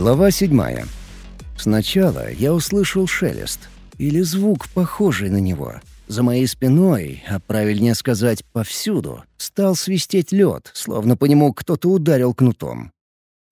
Глава седьмая. Сначала я услышал шелест. Или звук, похожий на него. За моей спиной, а правильнее сказать, повсюду, стал свистеть лед, словно по нему кто-то ударил кнутом.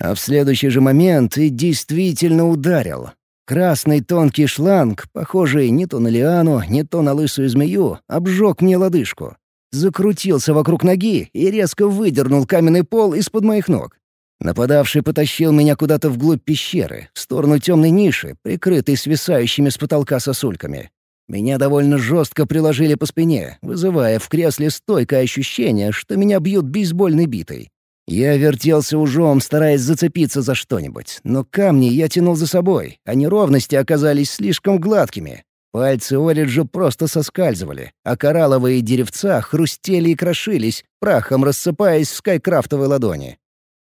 А в следующий же момент и действительно ударил. Красный тонкий шланг, похожий не то на лиану, не то на лысую змею, обжег мне лодыжку. Закрутился вокруг ноги и резко выдернул каменный пол из-под моих ног. Нападавший потащил меня куда-то вглубь пещеры, в сторону темной ниши, прикрытой свисающими с потолка сосульками. Меня довольно жестко приложили по спине, вызывая в кресле стойкое ощущение, что меня бьют бейсбольной битой. Я вертелся ужом, стараясь зацепиться за что-нибудь, но камни я тянул за собой, а неровности оказались слишком гладкими. Пальцы Ориджа просто соскальзывали, а коралловые деревца хрустели и крошились, прахом рассыпаясь в скайкрафтовой ладони.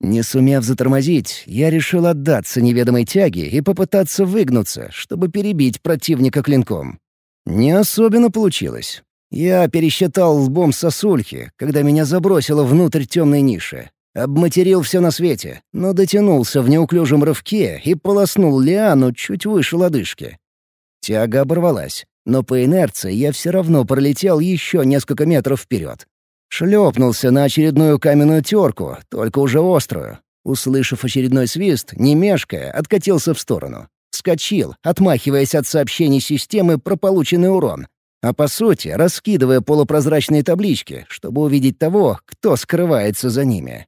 Не сумев затормозить, я решил отдаться неведомой тяге и попытаться выгнуться, чтобы перебить противника клинком. Не особенно получилось. Я пересчитал лбом сосульки, когда меня забросило внутрь темной ниши, Обматерил все на свете, но дотянулся в неуклюжем рывке и полоснул лиану чуть выше лодыжки. Тяга оборвалась, но по инерции я все равно пролетел еще несколько метров вперед. Шлепнулся на очередную каменную терку, только уже острую. Услышав очередной свист, не мешкая, откатился в сторону. Вскочил, отмахиваясь от сообщений системы про полученный урон. А по сути, раскидывая полупрозрачные таблички, чтобы увидеть того, кто скрывается за ними.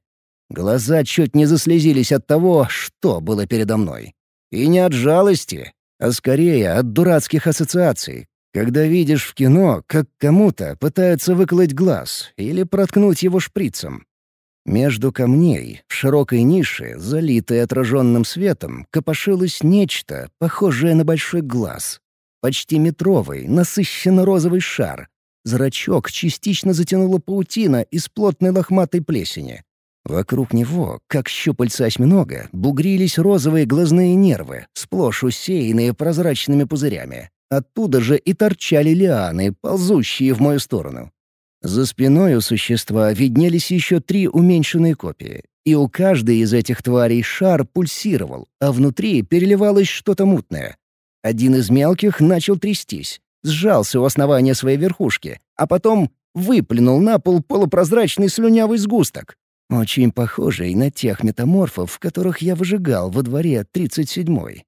Глаза чуть не заслезились от того, что было передо мной. И не от жалости, а скорее от дурацких ассоциаций, когда видишь в кино, как кому-то пытаются выколоть глаз или проткнуть его шприцем. Между камней, в широкой нише, залитой отраженным светом, копошилось нечто, похожее на большой глаз. Почти метровый, насыщенно-розовый шар. Зрачок частично затянула паутина из плотной лохматой плесени. Вокруг него, как щупальца осьминога, бугрились розовые глазные нервы, сплошь усеянные прозрачными пузырями. Оттуда же и торчали лианы, ползущие в мою сторону. За спиной у существа виднелись еще три уменьшенные копии, и у каждой из этих тварей шар пульсировал, а внутри переливалось что-то мутное. Один из мелких начал трястись, сжался у основания своей верхушки, а потом выплюнул на пол полупрозрачный слюнявый сгусток. Очень похожий на тех метаморфов, которых я выжигал во дворе 37-й.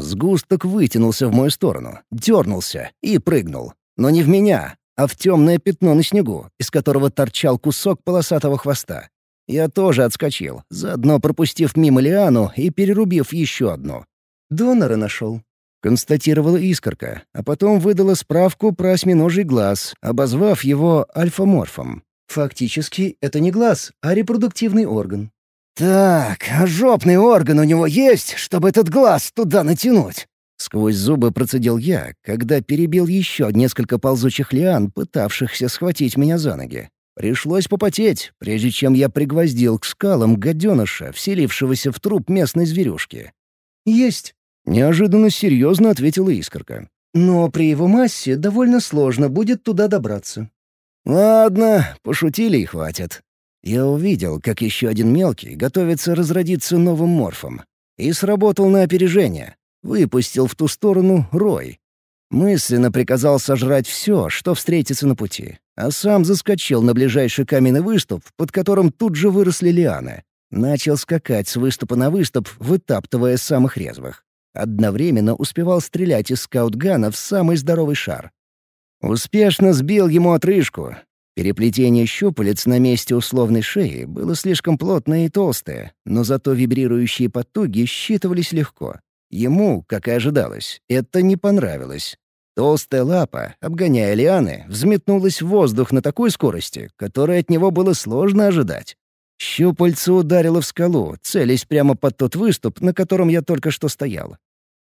Сгусток вытянулся в мою сторону, дернулся и прыгнул. Но не в меня, а в темное пятно на снегу, из которого торчал кусок полосатого хвоста. Я тоже отскочил, заодно пропустив мимо Лиану и перерубив еще одну. «Донора нашел», — констатировала искорка, а потом выдала справку про осьминожий глаз, обозвав его альфоморфом. Фактически, это не глаз, а репродуктивный орган. «Так, а жопный орган у него есть, чтобы этот глаз туда натянуть?» Сквозь зубы процедил я, когда перебил еще несколько ползучих лиан, пытавшихся схватить меня за ноги. Пришлось попотеть, прежде чем я пригвоздил к скалам гаденыша, вселившегося в труп местной зверюшки. «Есть», — неожиданно серьезно ответила искорка. «Но при его массе довольно сложно будет туда добраться. «Ладно, пошутили и хватит». Я увидел, как еще один мелкий готовится разродиться новым морфом. И сработал на опережение. Выпустил в ту сторону рой. Мысленно приказал сожрать все, что встретится на пути. А сам заскочил на ближайший каменный выступ, под которым тут же выросли лианы. Начал скакать с выступа на выступ, вытаптывая самых резвых. Одновременно успевал стрелять из скаутгана в самый здоровый шар. Успешно сбил ему отрыжку. Переплетение щупалец на месте условной шеи было слишком плотное и толстое, но зато вибрирующие потуги считывались легко. Ему, как и ожидалось, это не понравилось. Толстая лапа, обгоняя лианы, взметнулась в воздух на такой скорости, которой от него было сложно ожидать. Щупальце ударило в скалу, целясь прямо под тот выступ, на котором я только что стоял.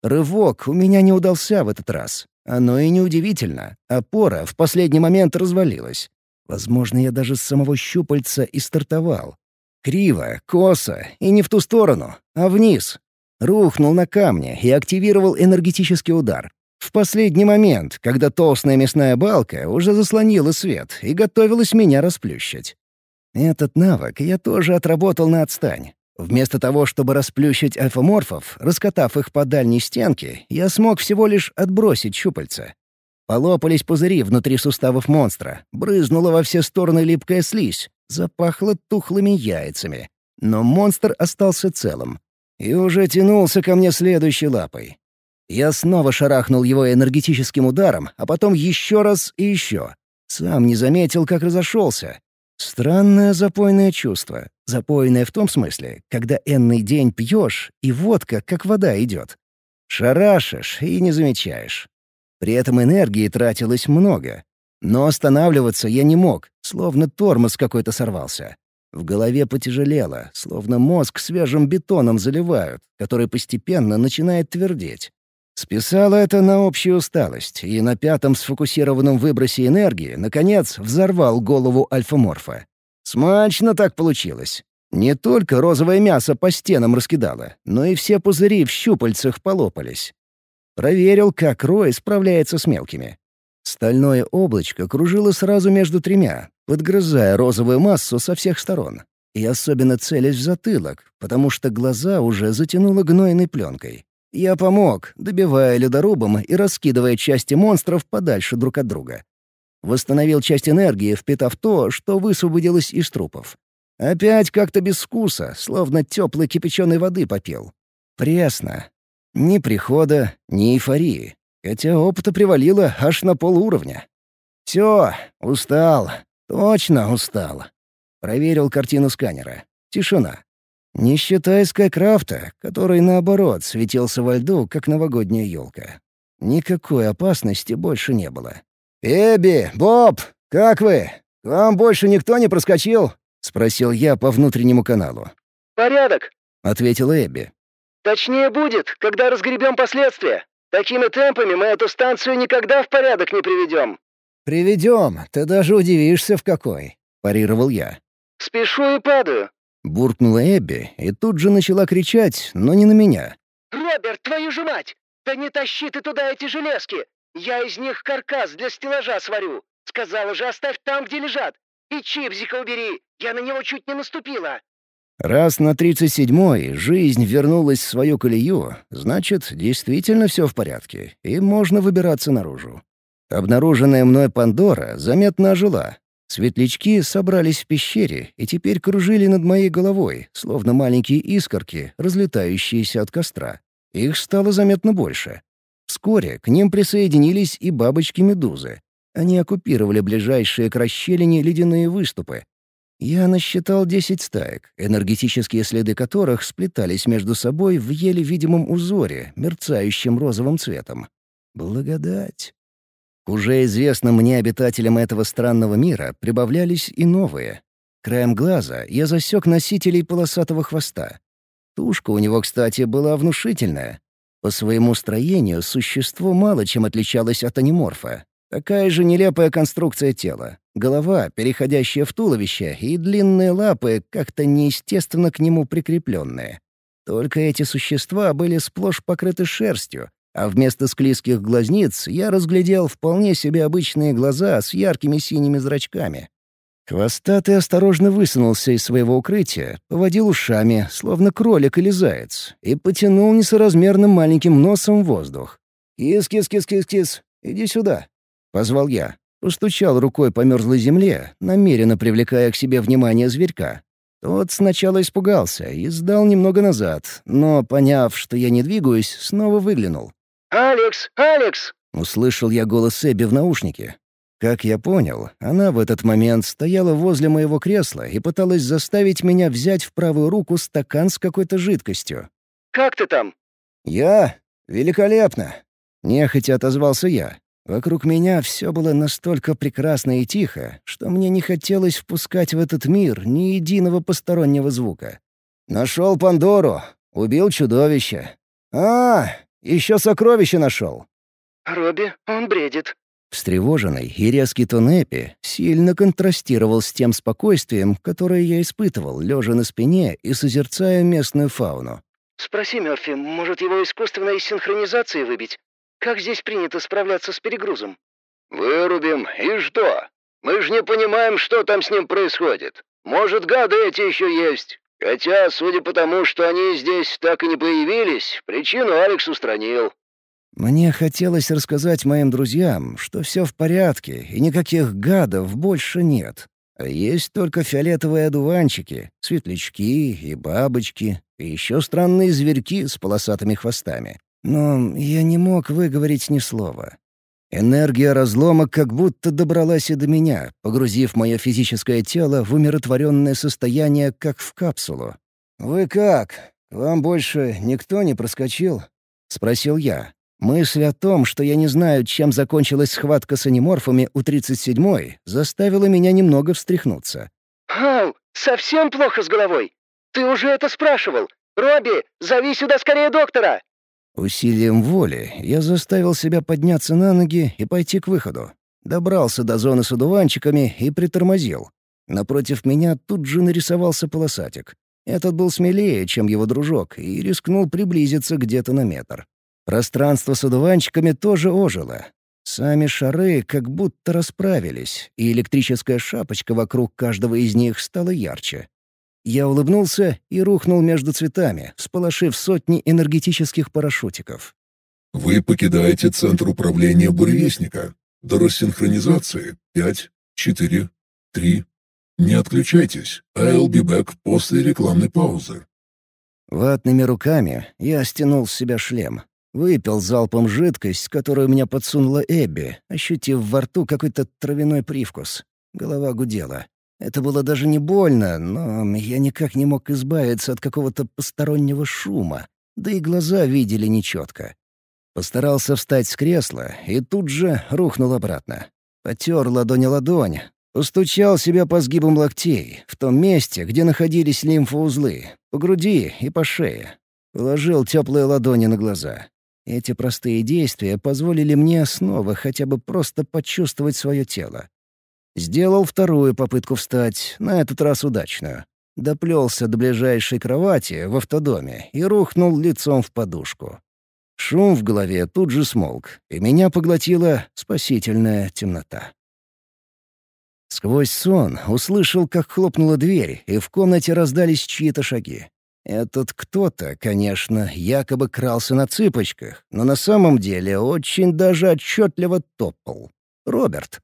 Рывок у меня не удался в этот раз. Оно и неудивительно. Опора в последний момент развалилась. Возможно, я даже с самого щупальца и стартовал. Криво, косо и не в ту сторону, а вниз. Рухнул на камне и активировал энергетический удар. В последний момент, когда толстая мясная балка уже заслонила свет и готовилась меня расплющить. Этот навык я тоже отработал на отстань. Вместо того, чтобы расплющить альфоморфов, раскатав их по дальней стенке, я смог всего лишь отбросить щупальца. Полопались пузыри внутри суставов монстра, брызнула во все стороны липкая слизь, запахло тухлыми яйцами. Но монстр остался целым. И уже тянулся ко мне следующей лапой. Я снова шарахнул его энергетическим ударом, а потом еще раз и еще. Сам не заметил, как разошелся. Странное запойное чувство. Запойное в том смысле, когда энный день пьешь, и водка как вода идет. Шарашишь и не замечаешь. При этом энергии тратилось много. Но останавливаться я не мог, словно тормоз какой-то сорвался. В голове потяжелело, словно мозг свежим бетоном заливают, который постепенно начинает твердеть. Списала это на общую усталость, и на пятом сфокусированном выбросе энергии, наконец, взорвал голову альфоморфа. Смачно так получилось. Не только розовое мясо по стенам раскидало, но и все пузыри в щупальцах полопались. Проверил, как Рой справляется с мелкими. Стальное облачко кружило сразу между тремя, подгрызая розовую массу со всех сторон. И особенно целясь в затылок, потому что глаза уже затянуло гнойной пленкой. Я помог, добивая ледорубом и раскидывая части монстров подальше друг от друга. Восстановил часть энергии, впитав то, что высвободилось из трупов. Опять как-то без вкуса, словно теплой кипяченой воды попил. Пресно. Ни прихода, ни эйфории. Хотя опыта привалило аж на полуровня. Все, устал. Точно устал. Проверил картину сканера. Тишина. Не считая Скайкрафта, который, наоборот, светился во льду, как новогодняя елка. Никакой опасности больше не было. «Эбби, Боб, как вы? К вам больше никто не проскочил?» — спросил я по внутреннему каналу. «Порядок», — ответила Эбби. «Точнее будет, когда разгребем последствия. Такими темпами мы эту станцию никогда в порядок не приведем». «Приведем, ты даже удивишься в какой», — парировал я. «Спешу и падаю. Буркнула Эбби и тут же начала кричать, но не на меня. «Роберт, твою же мать! Да не тащи ты туда эти железки! Я из них каркас для стеллажа сварю! Сказала же, оставь там, где лежат! И чипзика убери! Я на него чуть не наступила!» Раз на тридцать седьмой жизнь вернулась в свою колею, значит, действительно все в порядке, и можно выбираться наружу. Обнаруженная мной Пандора заметно ожила, Светлячки собрались в пещере и теперь кружили над моей головой, словно маленькие искорки, разлетающиеся от костра. Их стало заметно больше. Вскоре к ним присоединились и бабочки-медузы. Они оккупировали ближайшие к расщелине ледяные выступы. Я насчитал десять стаек, энергетические следы которых сплетались между собой в еле видимом узоре, мерцающем розовым цветом. Благодать. К уже известным мне обитателям этого странного мира прибавлялись и новые. Краем глаза я засек носителей полосатого хвоста. Тушка у него, кстати, была внушительная. По своему строению существо мало чем отличалось от аниморфа. Такая же нелепая конструкция тела. Голова, переходящая в туловище, и длинные лапы, как-то неестественно к нему прикрепленные. Только эти существа были сплошь покрыты шерстью, а вместо склизких глазниц я разглядел вполне себе обычные глаза с яркими синими зрачками. Хвостатый осторожно высунулся из своего укрытия, поводил ушами, словно кролик или заяц, и потянул несоразмерным маленьким носом воздух. «Кис-кис-кис-кис-кис, иди сюда», — позвал я. Постучал рукой по мерзлой земле, намеренно привлекая к себе внимание зверька. Тот сначала испугался и сдал немного назад, но, поняв, что я не двигаюсь, снова выглянул. «Алекс! Алекс!» — услышал я голос Эбби в наушнике. Как я понял, она в этот момент стояла возле моего кресла и пыталась заставить меня взять в правую руку стакан с какой-то жидкостью. «Как ты там?» «Я? Великолепно!» — нехотя отозвался я. Вокруг меня все было настолько прекрасно и тихо, что мне не хотелось впускать в этот мир ни единого постороннего звука. «Нашел Пандору, убил чудовище. А, еще сокровище нашел!» «Робби, он бредит». Встревоженный и резкий тон Эпи сильно контрастировал с тем спокойствием, которое я испытывал, лежа на спине и созерцая местную фауну. «Спроси Мёрфи, может его искусственно из синхронизации выбить? Как здесь принято справляться с перегрузом?» «Вырубим, и что? Мы же не понимаем, что там с ним происходит. Может, гады эти еще есть. Хотя, судя по тому, что они здесь так и не появились, причину Алекс устранил». Мне хотелось рассказать моим друзьям, что все в порядке и никаких гадов больше нет. А есть только фиолетовые одуванчики, светлячки и бабочки, и еще странные зверьки с полосатыми хвостами. Но я не мог выговорить ни слова. Энергия разлома как будто добралась и до меня, погрузив мое физическое тело в умиротворенное состояние, как в капсулу. «Вы как? Вам больше никто не проскочил?» — спросил я. Мысль о том, что я не знаю, чем закончилась схватка с аниморфами у 37-й, заставила меня немного встряхнуться. «Хау, совсем плохо с головой? Ты уже это спрашивал. Робби, зови сюда скорее доктора!» Усилием воли я заставил себя подняться на ноги и пойти к выходу. Добрался до зоны с одуванчиками и притормозил. Напротив меня тут же нарисовался полосатик. Этот был смелее, чем его дружок, и рискнул приблизиться где-то на метр. Пространство с одуванчиками тоже ожило. Сами шары как будто расправились, и электрическая шапочка вокруг каждого из них стала ярче. Я улыбнулся и рухнул между цветами, сполошив сотни энергетических парашютиков. Вы покидаете центр управления буревестника. До рассинхронизации 5, 4, 3. Не отключайтесь. I'll be back после рекламной паузы. Ватными руками я стянул с себя шлем. Выпил залпом жидкость, которую мне подсунула Эбби, ощутив во рту какой-то травяной привкус. Голова гудела. Это было даже не больно, но я никак не мог избавиться от какого-то постороннего шума, да и глаза видели нечетко. Постарался встать с кресла и тут же рухнул обратно. Потер ладонь ладонь, постучал себя по сгибам локтей, в том месте, где находились лимфоузлы, по груди и по шее. Положил теплые ладони на глаза. Эти простые действия позволили мне снова хотя бы просто почувствовать свое тело. Сделал вторую попытку встать, на этот раз удачную. Доплелся до ближайшей кровати в автодоме и рухнул лицом в подушку. Шум в голове тут же смолк, и меня поглотила спасительная темнота. Сквозь сон услышал, как хлопнула дверь, и в комнате раздались чьи-то шаги. Этот кто-то, конечно, якобы крался на цыпочках, но на самом деле очень даже отчетливо топал. Роберт.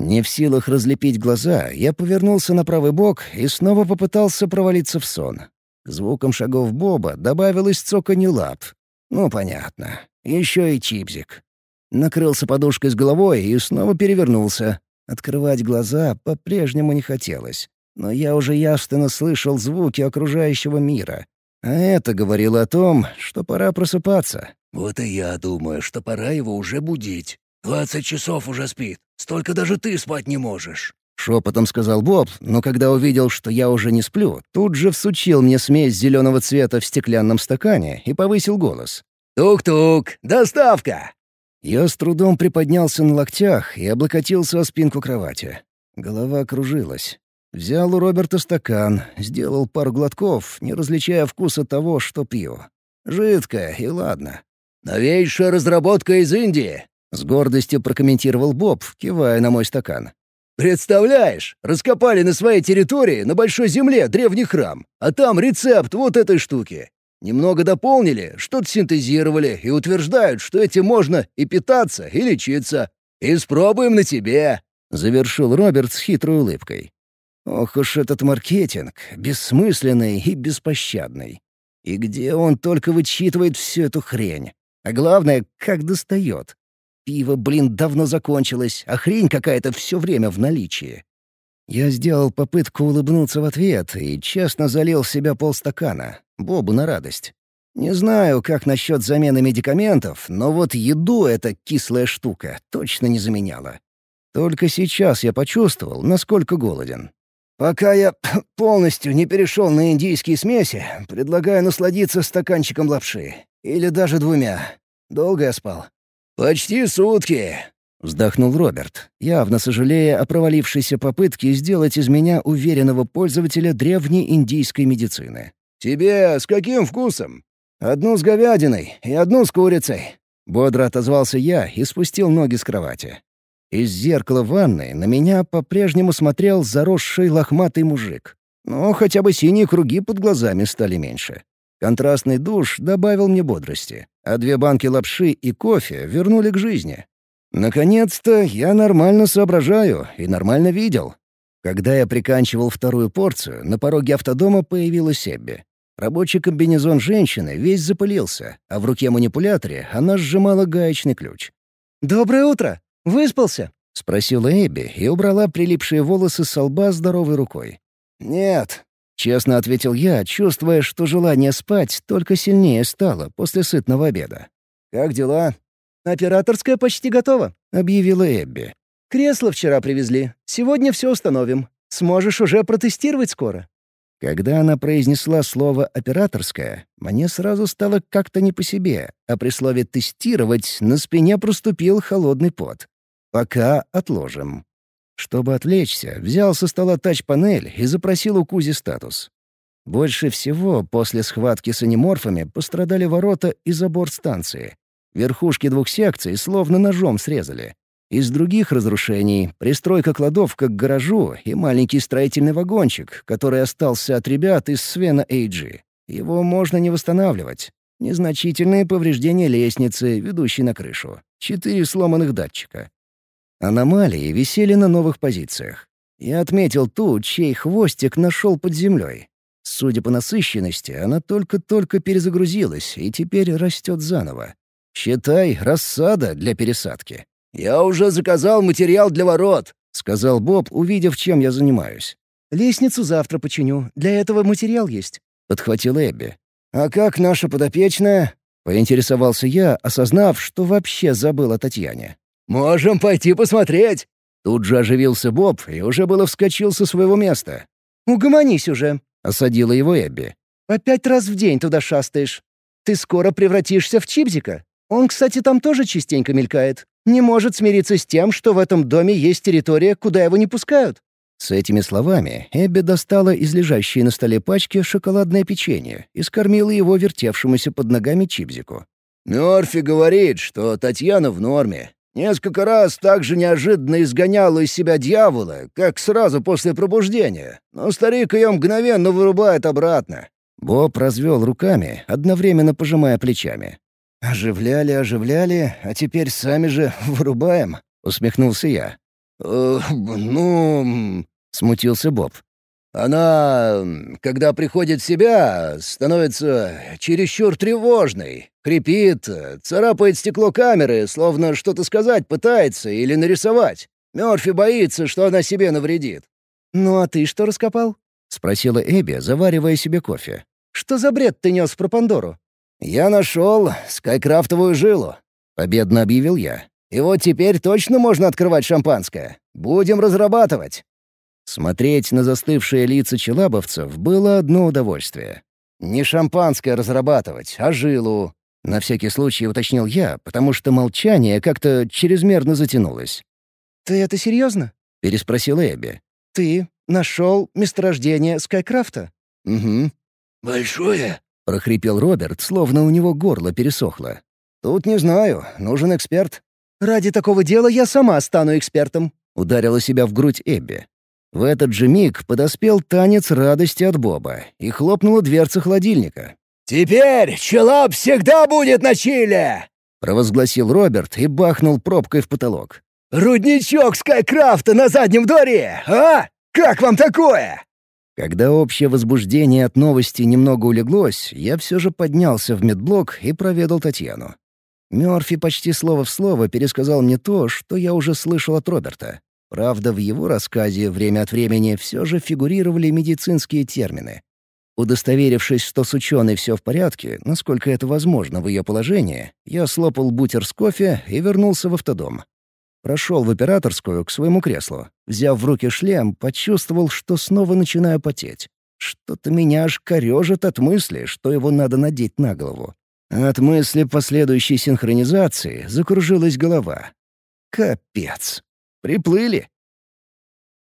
Не в силах разлепить глаза, я повернулся на правый бок и снова попытался провалиться в сон. К звукам шагов Боба добавилось цоканье лап. Ну, понятно. Еще и чипзик. Накрылся подушкой с головой и снова перевернулся. Открывать глаза по-прежнему не хотелось. Но я уже явственно слышал звуки окружающего мира. А это говорило о том, что пора просыпаться. «Вот и я думаю, что пора его уже будить. Двадцать часов уже спит. Столько даже ты спать не можешь». Шепотом сказал Боб, но когда увидел, что я уже не сплю, тут же всучил мне смесь зеленого цвета в стеклянном стакане и повысил голос. «Тук-тук! Доставка!» Я с трудом приподнялся на локтях и облокотился о спинку кровати. Голова кружилась. Взял у Роберта стакан, сделал пару глотков, не различая вкуса того, что пью. Жидкое, и ладно. «Новейшая разработка из Индии. С гордостью прокомментировал Боб, кивая на мой стакан. «Представляешь, раскопали на своей территории, на большой земле, древний храм, а там рецепт вот этой штуки. Немного дополнили, что-то синтезировали и утверждают, что этим можно и питаться, и лечиться. Испробуем на тебе!» — завершил Роберт с хитрой улыбкой. «Ох уж этот маркетинг, бессмысленный и беспощадный. И где он только вычитывает всю эту хрень? А главное, как достает. Пиво, блин, давно закончилось, а хрень какая-то все время в наличии. Я сделал попытку улыбнуться в ответ и честно залил в себя полстакана, Бобу на радость. Не знаю, как насчет замены медикаментов, но вот еду эта кислая штука точно не заменяла. Только сейчас я почувствовал, насколько голоден. Пока я полностью не перешел на индийские смеси, предлагаю насладиться стаканчиком лапши. Или даже двумя. Долго я спал. «Почти сутки», — вздохнул Роберт, явно сожалея о провалившейся попытке сделать из меня уверенного пользователя древней индийской медицины. «Тебе с каким вкусом?» «Одну с говядиной и одну с курицей», — бодро отозвался я и спустил ноги с кровати. Из зеркала ванной на меня по-прежнему смотрел заросший лохматый мужик. Но хотя бы синие круги под глазами стали меньше. Контрастный душ добавил мне бодрости, а две банки лапши и кофе вернули к жизни. Наконец-то я нормально соображаю и нормально видел. Когда я приканчивал вторую порцию, на пороге автодома появилась Эбби. Рабочий комбинезон женщины весь запылился, а в руке манипуляторе она сжимала гаечный ключ. «Доброе утро! Выспался?» — спросила Эбби и убрала прилипшие волосы с лба здоровой рукой. «Нет», — честно ответил я, чувствуя, что желание спать только сильнее стало после сытного обеда. «Как дела?» «Операторская почти готова», — объявила Эбби. «Кресло вчера привезли. Сегодня все установим. Сможешь уже протестировать скоро». Когда она произнесла слово «операторская», мне сразу стало как-то не по себе, а при слове «тестировать» на спине проступил холодный пот. Пока отложим. Чтобы отвлечься, взял со стола тач-панель и запросил у Кузи статус. Больше всего после схватки с аниморфами пострадали ворота и забор станции. Верхушки двух секций словно ножом срезали. Из других разрушений — пристройка-кладовка к гаражу и маленький строительный вагончик, который остался от ребят из Свена Эйджи. Его можно не восстанавливать. Незначительные повреждения лестницы, ведущей на крышу. Четыре сломанных датчика. Аномалии висели на новых позициях. Я отметил ту, чей хвостик нашел под землей. Судя по насыщенности, она только-только перезагрузилась и теперь растет заново. Считай, рассада для пересадки. «Я уже заказал материал для ворот», — сказал Боб, увидев, чем я занимаюсь. «Лестницу завтра починю. Для этого материал есть», — подхватил Эбби. «А как наша подопечная?» — поинтересовался я, осознав, что вообще забыл о Татьяне. «Можем пойти посмотреть!» Тут же оживился Боб и уже было вскочил со своего места. «Угомонись уже», — осадила его Эбби. «По пять раз в день туда шастаешь. Ты скоро превратишься в Чипзика. Он, кстати, там тоже частенько мелькает не может смириться с тем, что в этом доме есть территория, куда его не пускают». С этими словами Эбби достала из лежащей на столе пачки шоколадное печенье и скормила его вертевшемуся под ногами Чипзику. «Мёрфи говорит, что Татьяна в норме. Несколько раз так же неожиданно изгоняла из себя дьявола, как сразу после пробуждения, но старик ее мгновенно вырубает обратно». Боб развел руками, одновременно пожимая плечами. «Оживляли, оживляли, а теперь сами же вырубаем», — усмехнулся я. «Э, «Ну...» — смутился Боб. «Она, когда приходит в себя, становится чересчур тревожной, хрипит, царапает стекло камеры, словно что-то сказать пытается или нарисовать. Мёрфи боится, что она себе навредит». «Ну а ты что раскопал?» — спросила Эбби, заваривая себе кофе. «Что за бред ты нес про Пандору?» «Я нашел скайкрафтовую жилу», — победно объявил я. «И вот теперь точно можно открывать шампанское. Будем разрабатывать». Смотреть на застывшие лица челабовцев было одно удовольствие. Не шампанское разрабатывать, а жилу. На всякий случай уточнил я, потому что молчание как-то чрезмерно затянулось. «Ты это серьезно?» — переспросил Эбби. «Ты нашел месторождение Скайкрафта?» «Угу». «Большое?» — прохрипел Роберт, словно у него горло пересохло. «Тут не знаю. Нужен эксперт». «Ради такого дела я сама стану экспертом», — ударила себя в грудь Эбби. В этот же миг подоспел танец радости от Боба и хлопнула дверца холодильника. «Теперь челап всегда будет на чиле!» — провозгласил Роберт и бахнул пробкой в потолок. «Рудничок Скайкрафта на заднем дворе, а? Как вам такое?» Когда общее возбуждение от новости немного улеглось, я все же поднялся в медблок и проведал Татьяну. Мёрфи почти слово в слово пересказал мне то, что я уже слышал от Роберта. Правда, в его рассказе время от времени все же фигурировали медицинские термины. Удостоверившись, что с ученой все в порядке, насколько это возможно в ее положении, я слопал бутер с кофе и вернулся в автодом. Прошел в операторскую к своему креслу. Взяв в руки шлем, почувствовал, что снова начинаю потеть. Что-то меня аж корежит от мысли, что его надо надеть на голову. От мысли последующей синхронизации закружилась голова. Капец. Приплыли.